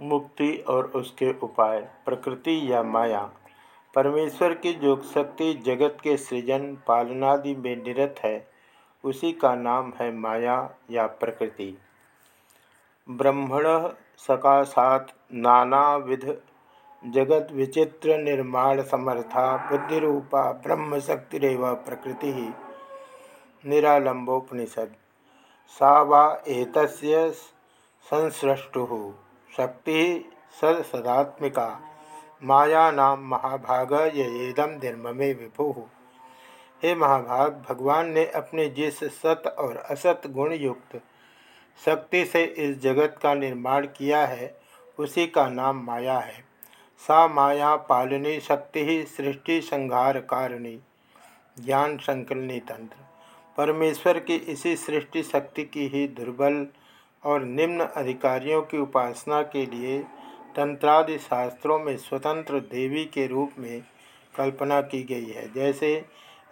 मुक्ति और उसके उपाय, प्रकृति या माया। परमेश्वर की जो शक्ति जगत के सृजन पालनादि में निरत है, उसी का नाम है माया या प्रकृति। ब्रह्मण सकाशात नानाविध जगत विचित्र निर्माण समर्था बुद्धिरूपा ब्रह्म शक्तिरव प्रकृति। ही निरालंबोपनिषद सा वा एतस्य संसृष्टु। शक्ति सदसदात्मिका माया नाम महाभाग येदम निर्ममे विभु। हे महाभाग, भगवान ने अपने जिस सत और असत गुण युक्त शक्ति से इस जगत का निर्माण किया है, उसी का नाम माया है। सा माया पालनी शक्ति ही सृष्टि संहार कारिणी, ज्ञान संकलनी तंत्र। परमेश्वर की इसी सृष्टि शक्ति की ही दुर्बल और निम्न अधिकारियों की उपासना के लिए तंत्रादि शास्त्रों में स्वतंत्र देवी के रूप में कल्पना की गई है। जैसे,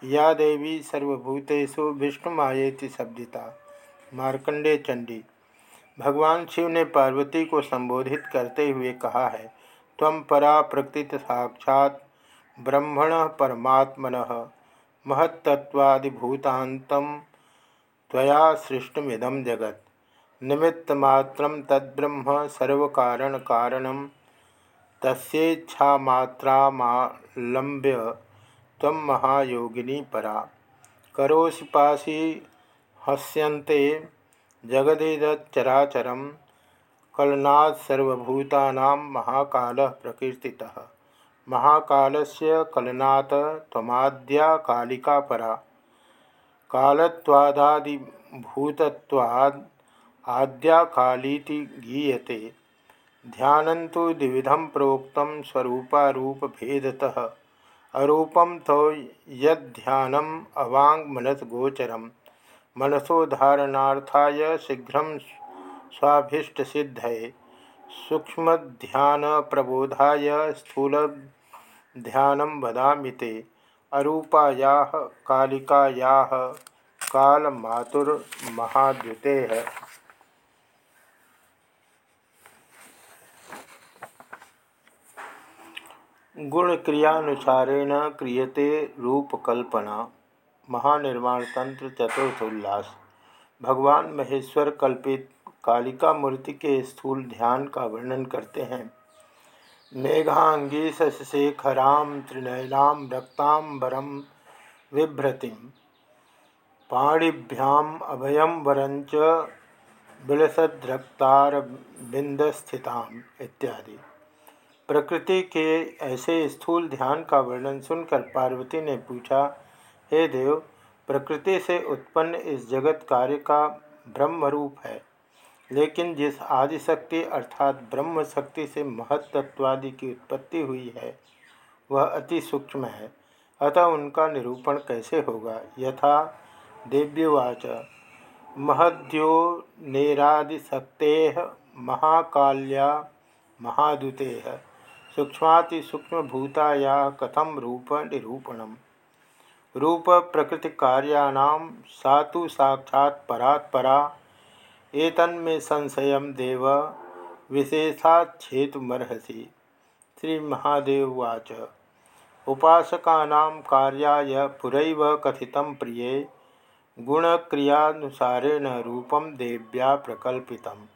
या देवी सर्वभूतेषु विष्णुमाएति शब्दिता, मार्कंडे चंडी। भगवान शिव ने पार्वती को संबोधित करते हुए कहा है तम परा प्रकृति साक्षात ब्रह्मण परमात्मन महत्त्वादिभूतांतम त्वया सृष्टमिदम जगत। निमित्तमात्र तद्ब्रह्म सर्वकारण कारणम तस्ेच्छामात्रालंब्य महायोगिनी परा। करोसि पासी हस्यन्ते जगदिदचराचरम कलनात्सर्वभूतानां महाकाल प्रकृति महाकाल से कलनात् तमाद्या कालिका परा। कालत्वादादिभूतत्वाद् आद्याकालीति गीयते। ध्यान तो द्विविधम प्रोक्त स्वरूपारूपभेदतः। अरूपम तो यद्यानम अवांगमनसगोचरम मनसोधारणार्थाय शीघ्र प्रबोधाय स्थूल ध्यान वदामि ते। अरूपायाः, कालिकायाः कालमातुर्महाद्युतेः गुण क्रियानुसारेण क्रियते रूपकल्पना। महानिर्माण तंत्र चतुर्थ उल्लास। भगवान महेश्वर कल्पित कालिका मूर्ति के स्थूल ध्यान का वर्णन करते हैं। मेघांगी शशेखराम त्रिनयनाम रक्तांबरम बिभ्रतिम पाणिभ्याम अभयम वरंच बिलसद्रक्तार बिंदस्थिताम इत्यादि। प्रकृति के ऐसे स्थूल ध्यान का वर्णन सुनकर पार्वती ने पूछा, हे देव, प्रकृति से उत्पन्न इस जगत कार्य का ब्रह्म रूप है, लेकिन जिस आदिशक्ति अर्थात ब्रह्म शक्ति से महत्त्वादि की उत्पत्ति हुई है, वह अति सूक्ष्म है। अतः उनका निरूपण कैसे होगा? यथा देव्यवाच। महद्यो नेरादिशक्ते महाकाल्या महादुते। सूक्ष्माति सूक्ष्मभूताया कथम रूप निरूपण रूप प्रकृति कार्याणाम सा तो साक्षात् परात् परा एतन्मे संशय देव विशेषाच्छेतुमर्हसि श्री महादेववाच उपासकानां कार्याय पुरैव कथितं प्रिये, गुणक्रियानुसारेण रूपम देव्या प्रकल्पितम।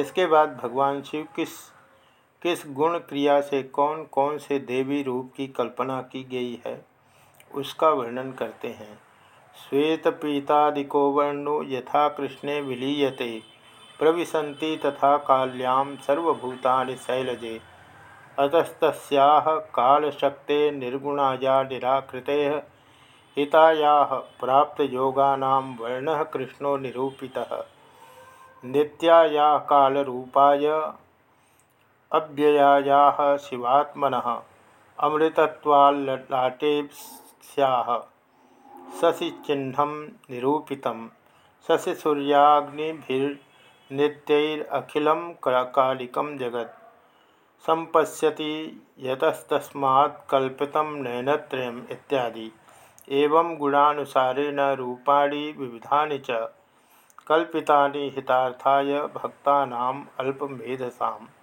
इसके बाद भगवान शिव किस किस गुण क्रिया से कौन कौन से देवी रूप की कल्पना की गई है, उसका वर्णन करते हैं। श्वेत पीतादिको वर्णो यथा कृष्णे विलीयते, प्रविशन्ति तथा काल्यां सर्वभूतानि शैलजे। अतस्तस्याः कालशक्ते निर्गुणाया निराकृते, हितायाः प्राप्तयोगानां वर्णः कृष्णो निरूपितः। नित्यायाः कालरूपाय अव्यया शिवात्मन। अमृतत्वाल्लाटे स्याह शशिचिह्न निरूपित। शशिसूर्याग्निभिर्नित्यैरखिल कालिक जगत्। संपश्यति यतस्तस्मात्कल्पित नयनत्रयम् इत्यादि। एवं गुणानुसारेण रूपाणि विविधानि च। कल्पितानि हितार्थाय भक्तानाम् अल्पमेधसाम्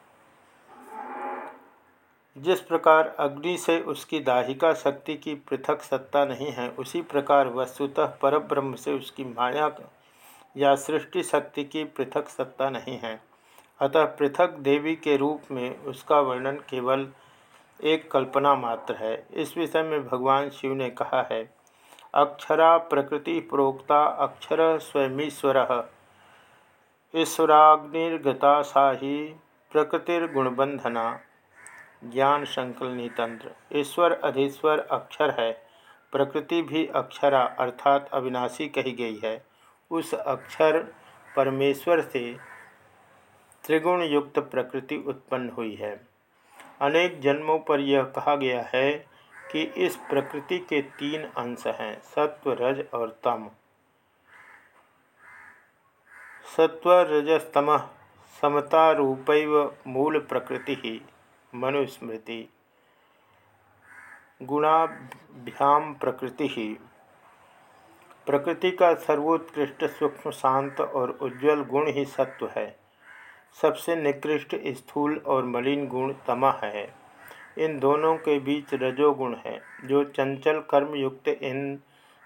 जिस प्रकार अग्नि से उसकी दाहिका शक्ति की पृथक सत्ता नहीं है, उसी प्रकार वस्तुतः परब्रह्म से उसकी माया या सृष्टि शक्ति की पृथक सत्ता नहीं है। अतः पृथक देवी के रूप में उसका वर्णन केवल एक कल्पना मात्र है। इस विषय में भगवान शिव ने कहा है, अक्षरा प्रकृति प्रोक्ता अक्षर स्वयमीश्वर। ईश्वराग्निर्गता सा ही प्रकृतिर्गुणबंधना। ज्ञान संकलनी तंत्र। ईश्वर अधीश्वर अक्षर है, प्रकृति भी अक्षरा अर्थात अविनाशी कही गई है। उस अक्षर परमेश्वर से त्रिगुण युक्त प्रकृति उत्पन्न हुई है। अनेक जन्मों पर यह कहा गया है कि इस प्रकृति के तीन अंश हैं, सत्व, रज और तम। सत्व, रजस्तम, समता रूपैव मूल प्रकृति ही। मनुस्मृति। गुणाभ्याम प्रकृति। ही प्रकृति का सर्वोत्कृष्ट सूक्ष्म शांत और उज्ज्वल गुण ही सत्व है। सबसे निकृष्ट, स्थूल और मलिन गुण तमा है। इन दोनों के बीच रजोगुण है, जो चंचल कर्मयुक्त इन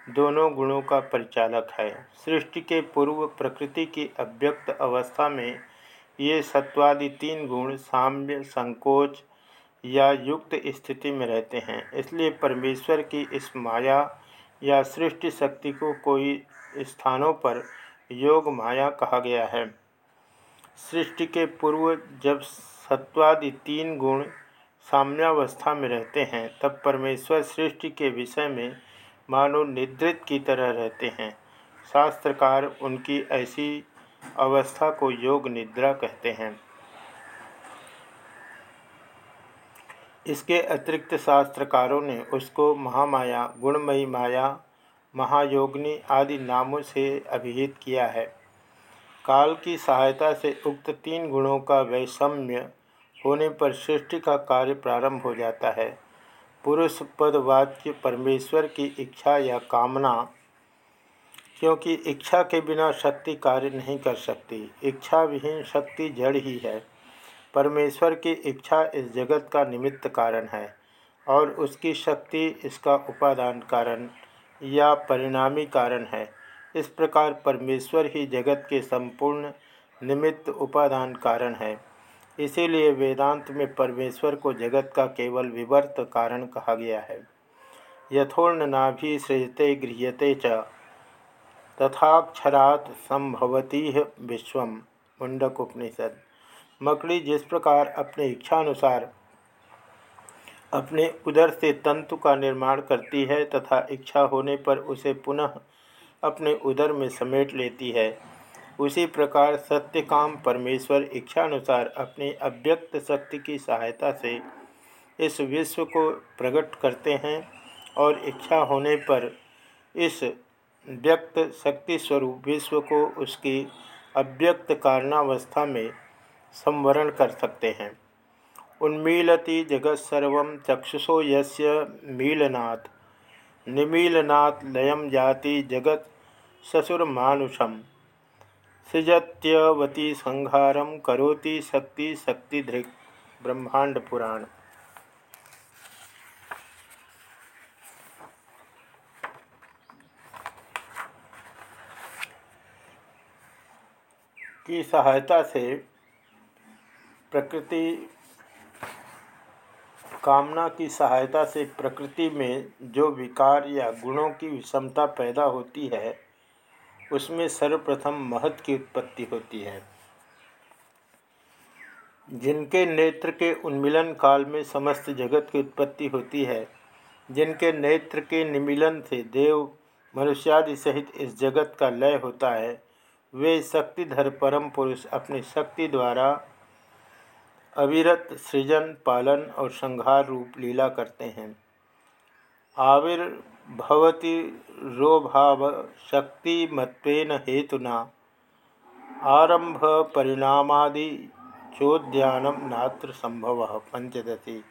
दोनों गुणों का परिचालक है। सृष्टि के पूर्व प्रकृति की अव्यक्त अवस्था में ये सत्वादि तीन गुण साम्य, संकोच या युक्त स्थिति में रहते हैं। इसलिए परमेश्वर की इस माया या सृष्टि शक्ति को कोई स्थानों पर योग माया कहा गया है। सृष्टि के पूर्व जब सत्वादि तीन गुण साम्यावस्था में रहते हैं, तब परमेश्वर सृष्टि के विषय में मानो निद्रित की तरह रहते हैं। शास्त्रकार उनकी ऐसी अवस्था को योग निद्रा कहते हैं। इसके अतिरिक्त शास्त्रकारों ने उसको महामाया, गुणमयी माया, महायोगनी आदि नामों से अभिहित किया है। काल की सहायता से उक्त तीन गुणों का वैषम्य होने पर सृष्टि का कार्य प्रारंभ हो जाता है। पुरुष पद पदवाच्य परमेश्वर की इच्छा या कामना क्योंकि इच्छा के बिना शक्ति कार्य नहीं कर सकती। इच्छा विहीन शक्ति जड़ ही है। परमेश्वर की इच्छा इस जगत का निमित्त कारण है और उसकी शक्ति इसका उपादान कारण या परिणामी कारण है। इस प्रकार परमेश्वर ही जगत के संपूर्ण निमित्त उपादान कारण है। इसीलिए वेदांत में परमेश्वर को जगत का केवल विवर्त कारण कहा गया है। यथोर्ण नाभि सृजते गृह्यते च। तथाक्षरात संभवती विश्व। मुंडक उपनिषद मकड़ी जिस प्रकार अपने इच्छानुसार अपने उदर से तंतु का निर्माण करती है तथा इच्छा होने पर उसे पुनः अपने उदर में समेट लेती है, उसी प्रकार सत्यकाम परमेश्वर इच्छानुसार अपनी अव्यक्त शक्ति की सहायता से इस विश्व को प्रकट करते हैं और इच्छा होने पर इस व्यक्त शक्ति स्वरूप विश्व को उसकी अव्यक्त कारणावस्था में संवरण कर सकते हैं। उन्मीलति जगत्सर्व चक्षुषो यस्य मीलनात्। निमीलनात् लयम जाति जगत ससुरमानुषम। सृजत्यवती संहारम करोति शक्ति शक्तिधृक् ब्रह्मांड पुराण की सहायता से प्रकृति, कामना की सहायता से प्रकृति में जो विकार या गुणों की विषमता पैदा होती है, उसमें सर्वप्रथम महत की उत्पत्ति होती है। जिनके नेत्र के उन्मिलन काल में समस्त जगत की उत्पत्ति होती है, जिनके नेत्र के निमिलन से देव, मनुष्यादि सहित इस जगत का लय होता है वे शक्तिधर परम पुरुष अपनी शक्ति द्वारा अविरत सृजन, पालन और संहार रूप लीला करते हैं। आविर्भवती रोभाव शक्तिमत्वेन हेतुना। आरंभ परिणामादि चोद्यानम नात्र संभव पंचदशी।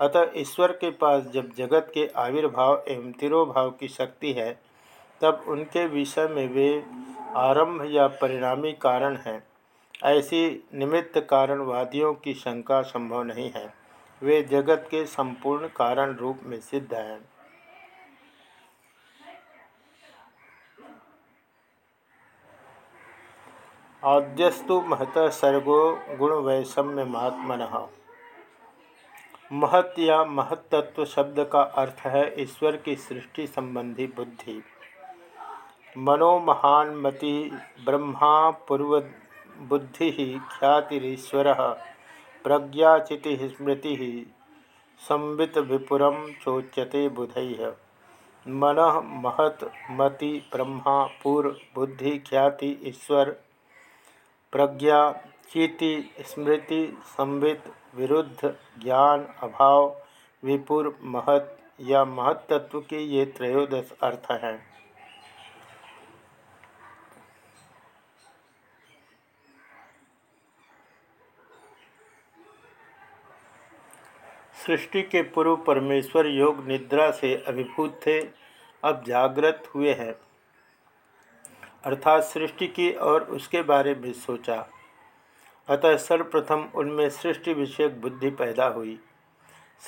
अतः ईश्वर के पास जब जगत के आविर्भाव एवं तिरोभाव की शक्ति है, तब उनके विषय में वे आरंभ या परिणामी कारण है। ऐसी निमित्त कारणवादियों की शंका संभव नहीं है। वे जगत के संपूर्ण कारण रूप में सिद्ध हैं। आद्यस्तु महत सर्गो गुण वैषम्य महात्मन महत या महत्त्व शब्द का अर्थ है ईश्वर की सृष्टि संबंधी बुद्धि। मनोमहान मति ब्रह्मा पूर्व बुद्धि ख्यातिरीश्वर, प्रज्ञाचिति स्मृति संवित विपुरम चोच्यते बुध। मन महत मति ब्रह्मा पूर्व बुद्धि ख्याति ईश्वर, प्रज्ञा चीति स्मृति संवित विरुद्ध ज्ञान अभाव विपुर महत या महत्त्व के ये त्रयोदश अर्थ हैं। सृष्टि के पूर्व परमेश्वर योग निद्रा से अभिभूत थे, अब जागृत हुए हैं। अर्थात सृष्टि की और उसके बारे में सोचा। अतः सर्वप्रथम उनमें सृष्टि विषयक बुद्धि पैदा हुई।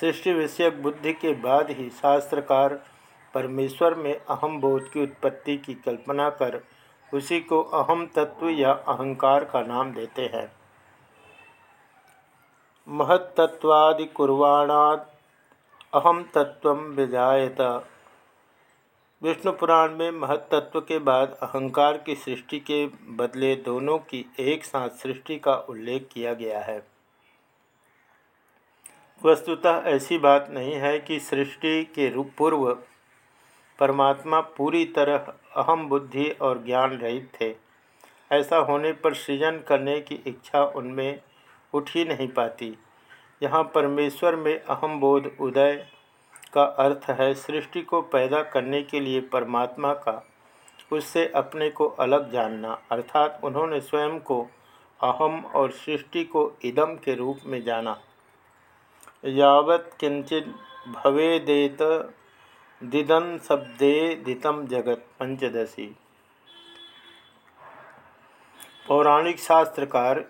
सृष्टि विषयक बुद्धि के बाद ही शास्त्रकार परमेश्वर में अहम बोध की उत्पत्ति की कल्पना कर उसी को अहम तत्व या अहंकार का नाम देते हैं। महत्त्वादिकुर्वाणात् अहम तत्व विजायत। विष्णु पुराण में महत्त्व के बाद अहंकार की सृष्टि के बदले दोनों की एक साथ सृष्टि का उल्लेख किया गया है। वस्तुतः ऐसी बात नहीं है कि सृष्टि के रूप पूर्व परमात्मा पूरी तरह अहम बुद्धि और ज्ञान रहित थे। ऐसा होने पर सृजन करने की इच्छा उनमें उठ ही नहीं पाती। यहाँ परमेश्वर में अहम बोध उदय का अर्थ है सृष्टि को पैदा करने के लिए परमात्मा का। उससे अपने को अलग जानना, अर्थात उन्होंने स्वयं को अहम और सृष्टि को इदम के रूप में जाना। यावत किंचित भवेदेत दिदन शब्दे दितम जगत पंचदशी। पौराणिक शास्त्रकार